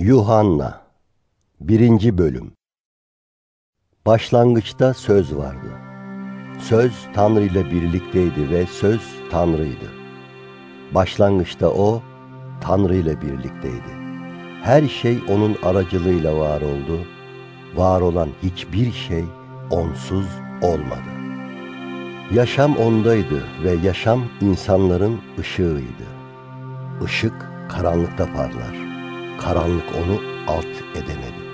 Yuhanna 1. Bölüm Başlangıçta söz vardı. Söz Tanrı ile birlikteydi ve söz Tanrı'ydı. Başlangıçta o Tanrı ile birlikteydi. Her şey onun aracılığıyla var oldu. Var olan hiçbir şey onsuz olmadı. Yaşam ondaydı ve yaşam insanların ışığıydı. Işık karanlıkta parlar karanlık onu alt edemedi.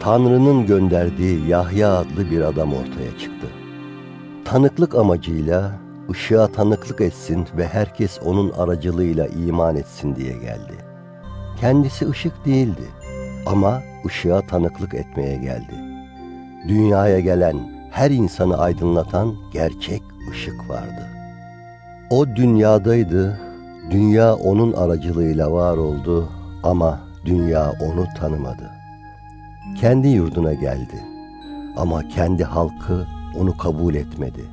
Tanrı'nın gönderdiği Yahya adlı bir adam ortaya çıktı. Tanıklık amacıyla ışığa tanıklık etsin ve herkes onun aracılığıyla iman etsin diye geldi. Kendisi ışık değildi ama ışığa tanıklık etmeye geldi. Dünyaya gelen her insanı aydınlatan gerçek ışık vardı. O dünyadaydı, dünya onun aracılığıyla var oldu ama dünya onu tanımadı. Kendi yurduna geldi ama kendi halkı onu kabul etmedi.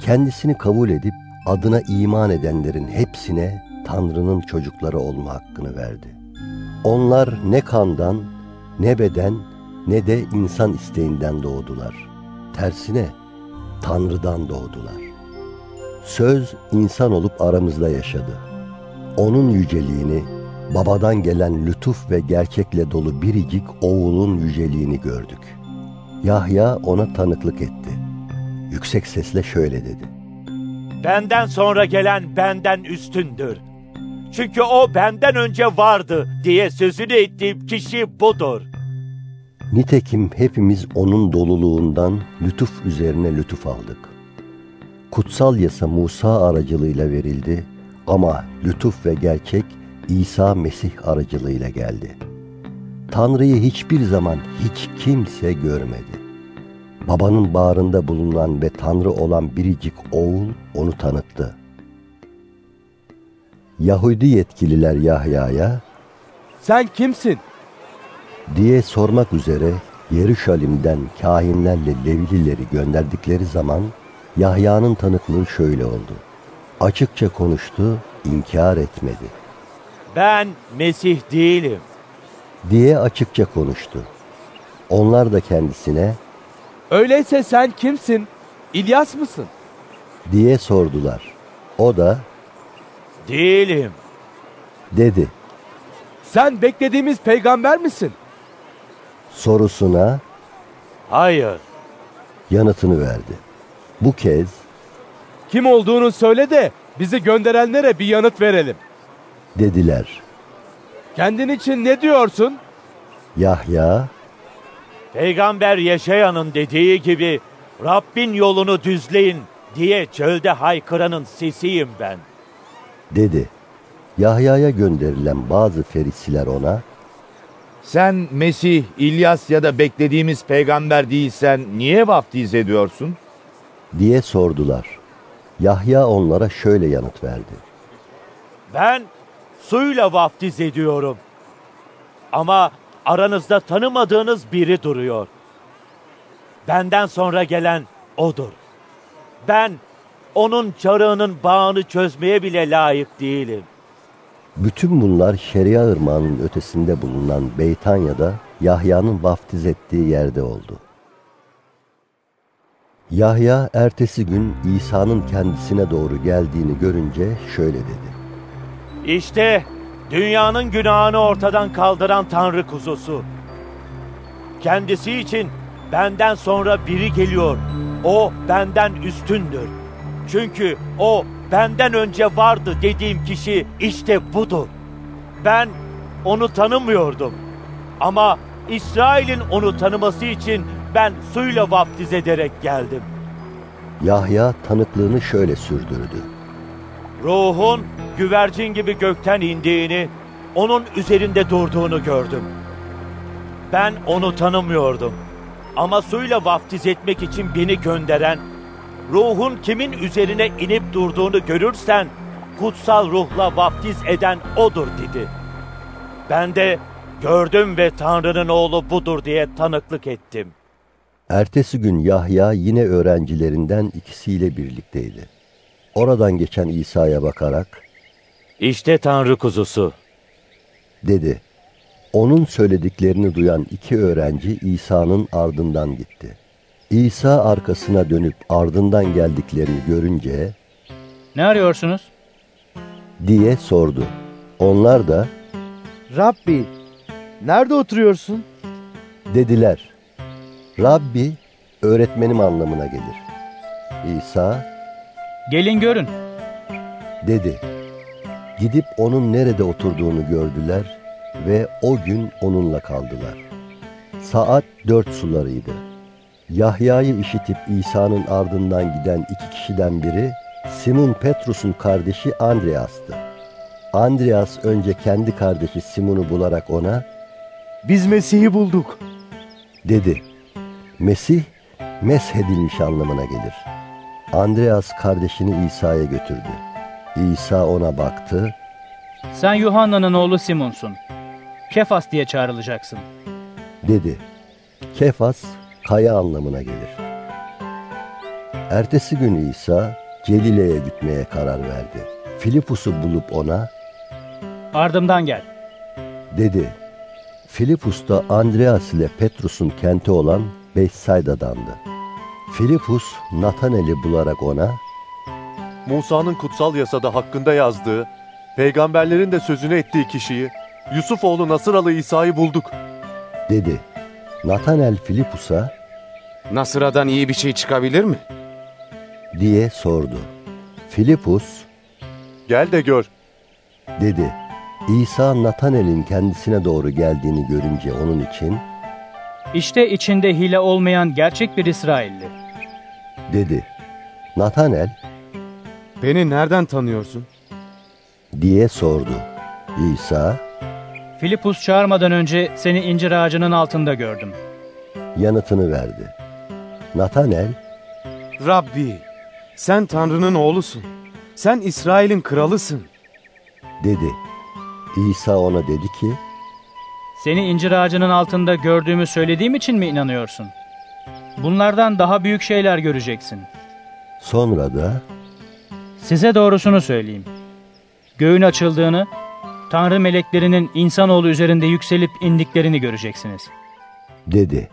Kendisini kabul edip adına iman edenlerin hepsine Tanrı'nın çocukları olma hakkını verdi. Onlar ne kandan, ne beden, ne de insan isteğinden doğdular. Tersine Tanrı'dan doğdular. Söz insan olup aramızda yaşadı. Onun yüceliğini, babadan gelen lütuf ve gerçekle dolu biricik oğulun yüceliğini gördük. Yahya ona tanıklık etti. Yüksek sesle şöyle dedi. Benden sonra gelen benden üstündür. Çünkü o benden önce vardı diye sözünü ettiğim kişi budur. Nitekim hepimiz onun doluluğundan lütuf üzerine lütuf aldık. Kutsal yasa Musa aracılığıyla verildi ama lütuf ve gerçek İsa Mesih aracılığıyla geldi. Tanrı'yı hiçbir zaman hiç kimse görmedi. Babanın bağrında bulunan ve Tanrı olan biricik oğul onu tanıttı. Yahudi yetkililer Yahya'ya Sen kimsin? diye sormak üzere Yeruşalim'den kahinlerle Levlileri gönderdikleri zaman Yahya'nın tanıklığı şöyle oldu. Açıkça konuştu, inkar etmedi ben Mesih değilim. Diye açıkça konuştu. Onlar da kendisine Öyleyse sen kimsin? İlyas mısın? Diye sordular. O da Değilim. Dedi. Sen beklediğimiz peygamber misin? Sorusuna Hayır. Yanıtını verdi. Bu kez Kim olduğunu söyle de bizi gönderenlere bir yanıt verelim dediler. Kendin için ne diyorsun? Yahya, Peygamber Yaşayan'ın dediği gibi Rabbin yolunu düzleyin diye çölde haykıranın sesiyim ben. Dedi. Yahya'ya gönderilen bazı ferisiler ona, Sen Mesih, İlyas ya da beklediğimiz peygamber değilsen niye vaftiz ediyorsun? Diye sordular. Yahya onlara şöyle yanıt verdi. Ben suyla vaftiz ediyorum. Ama aranızda tanımadığınız biri duruyor. Benden sonra gelen odur. Ben onun çarığının bağını çözmeye bile layık değilim. Bütün bunlar Şeria Irmağı'nın ötesinde bulunan Beytanya'da Yahya'nın vaftiz ettiği yerde oldu. Yahya ertesi gün İsa'nın kendisine doğru geldiğini görünce şöyle dedi. İşte dünyanın günahını ortadan kaldıran Tanrı kuzusu. Kendisi için benden sonra biri geliyor. O benden üstündür. Çünkü o benden önce vardı dediğim kişi işte budur. Ben onu tanımıyordum. Ama İsrail'in onu tanıması için ben suyla vaftiz ederek geldim. Yahya tanıklığını şöyle sürdürdü. Ruhun güvercin gibi gökten indiğini, onun üzerinde durduğunu gördüm. Ben onu tanımıyordum. Ama suyla vaftiz etmek için beni gönderen, ruhun kimin üzerine inip durduğunu görürsen, kutsal ruhla vaftiz eden odur dedi. Ben de gördüm ve Tanrı'nın oğlu budur diye tanıklık ettim. Ertesi gün Yahya yine öğrencilerinden ikisiyle birlikteydi. Oradan geçen İsa'ya bakarak İşte Tanrı kuzusu. Dedi. Onun söylediklerini duyan iki öğrenci İsa'nın ardından gitti. İsa arkasına dönüp ardından geldiklerini görünce Ne arıyorsunuz? diye sordu. Onlar da Rabbi, nerede oturuyorsun? dediler. Rabbi öğretmenim anlamına gelir. İsa Gelin görün. dedi. Gidip onun nerede oturduğunu gördüler ve o gün onunla kaldılar. Saat dört sularıydı. Yahya'yı işitip İsa'nın ardından giden iki kişiden biri Simon Petrus'un kardeşi Andreas'tı. Andreas önce kendi kardeşi Simon'u bularak ona Biz Mesih'i bulduk. dedi. Mesih meshedilmiş anlamına gelir. Andreas kardeşini İsa'ya götürdü. İsa ona baktı, Sen Yuhanna'nın oğlu Simon'sun. Kefas diye çağrılacaksın. dedi. Kefas, kaya anlamına gelir. Ertesi gün İsa, Celile'ye gitmeye karar verdi. Filipus'u bulup ona, Ardımdan gel. dedi. Filipus da Andreas ile Petrus'un kenti olan Bethsaida'dandı. Filipus, Natanel'i bularak ona, Musa'nın kutsal yasada hakkında yazdığı, peygamberlerin de sözünü ettiği kişiyi, Yusuf oğlu Nasıralı İsa'yı bulduk. dedi. Natanel Filipus'a Nasıra'dan iyi bir şey çıkabilir mi? diye sordu. Filipus, Gel de gör. dedi. İsa Natanel'in kendisine doğru geldiğini görünce onun için, İşte içinde hile olmayan gerçek bir İsrailli. Dedi. Natanel, Beni nereden tanıyorsun? diye sordu. İsa Filipus çağırmadan önce seni incir ağacının altında gördüm. yanıtını verdi. Natanel Rabbi, sen Tanrı'nın oğlusun. Sen İsrail'in kralısın. dedi. İsa ona dedi ki, Seni incir ağacının altında gördüğümü söylediğim için mi inanıyorsun? Bunlardan daha büyük şeyler göreceksin. sonra da Size doğrusunu söyleyeyim. Göğün açıldığını, Tanrı meleklerinin insanoğlu üzerinde yükselip indiklerini göreceksiniz. dedi.